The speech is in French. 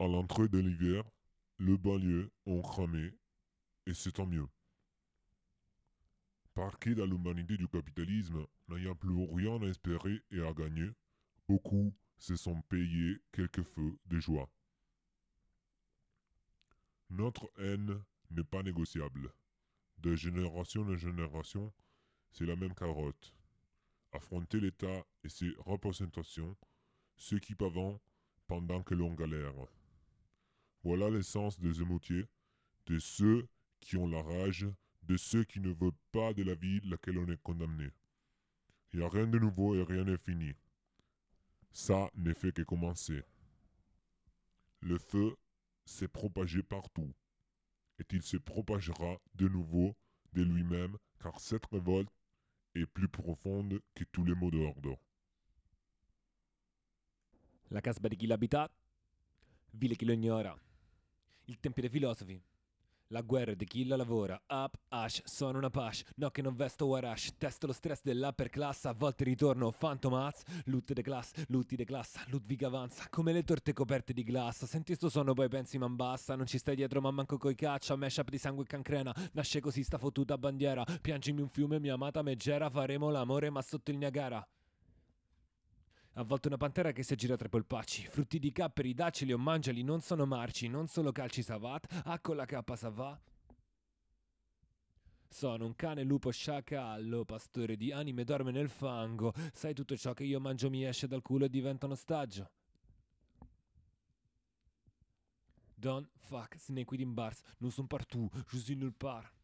À l'entrée de l'hiver, le banlieue ont cramé, et c'est tant mieux. Parqués dans l'humanité du capitalisme, n'ayant plus rien à espérer et à gagner, beaucoup se sont payés quelques feux de joie. Notre haine n'est pas négociable. De génération en génération, c'est la même carotte. Affronter l'État et ses représentations, ceux qui pavent pendant que l'on galère. Voilà l'essence des émoutiers, de ceux qui ont la rage, de ceux qui ne veulent pas de la vie laquelle on est condamné. Il n'y a rien de nouveau et rien n'est fini. Ça ne fait que commencer. Le feu s'est propagé partout, et il se propagera de nouveau de lui-même, car cette révolte est plus profonde que tous les mots. La vile chi lo ignora. Il tempio dei filosofi. La guerra di chi la lavora. Up, ash, sono una pash. No che non vesto warash. Testo lo stress dell'upper class. A volte ritorno fantomaz. Loot de class, lutti de class. Ludwig avanza. Come le torte coperte di glassa. Senti sto sonno, poi pensi man basta. Non ci stai dietro, ma manco coi caccia. Mashup di sangue e cancrena. Nasce così sta fottuta bandiera. Piangimi un fiume, mia amata meggera. Faremo l'amore, ma sotto il Niagara. A volte una pantera che si aggira tra i polpacci. Frutti di capperi, daceli o mangiali, non sono marci, non solo calci savat, ah con la cappa savà. Sono un cane lupo sciacallo, pastore di anime, dorme nel fango. Sai tutto ciò che io mangio mi esce dal culo e diventa un ostaggio. Don't fuck, snake in bars, non son partout, je suis nulle part.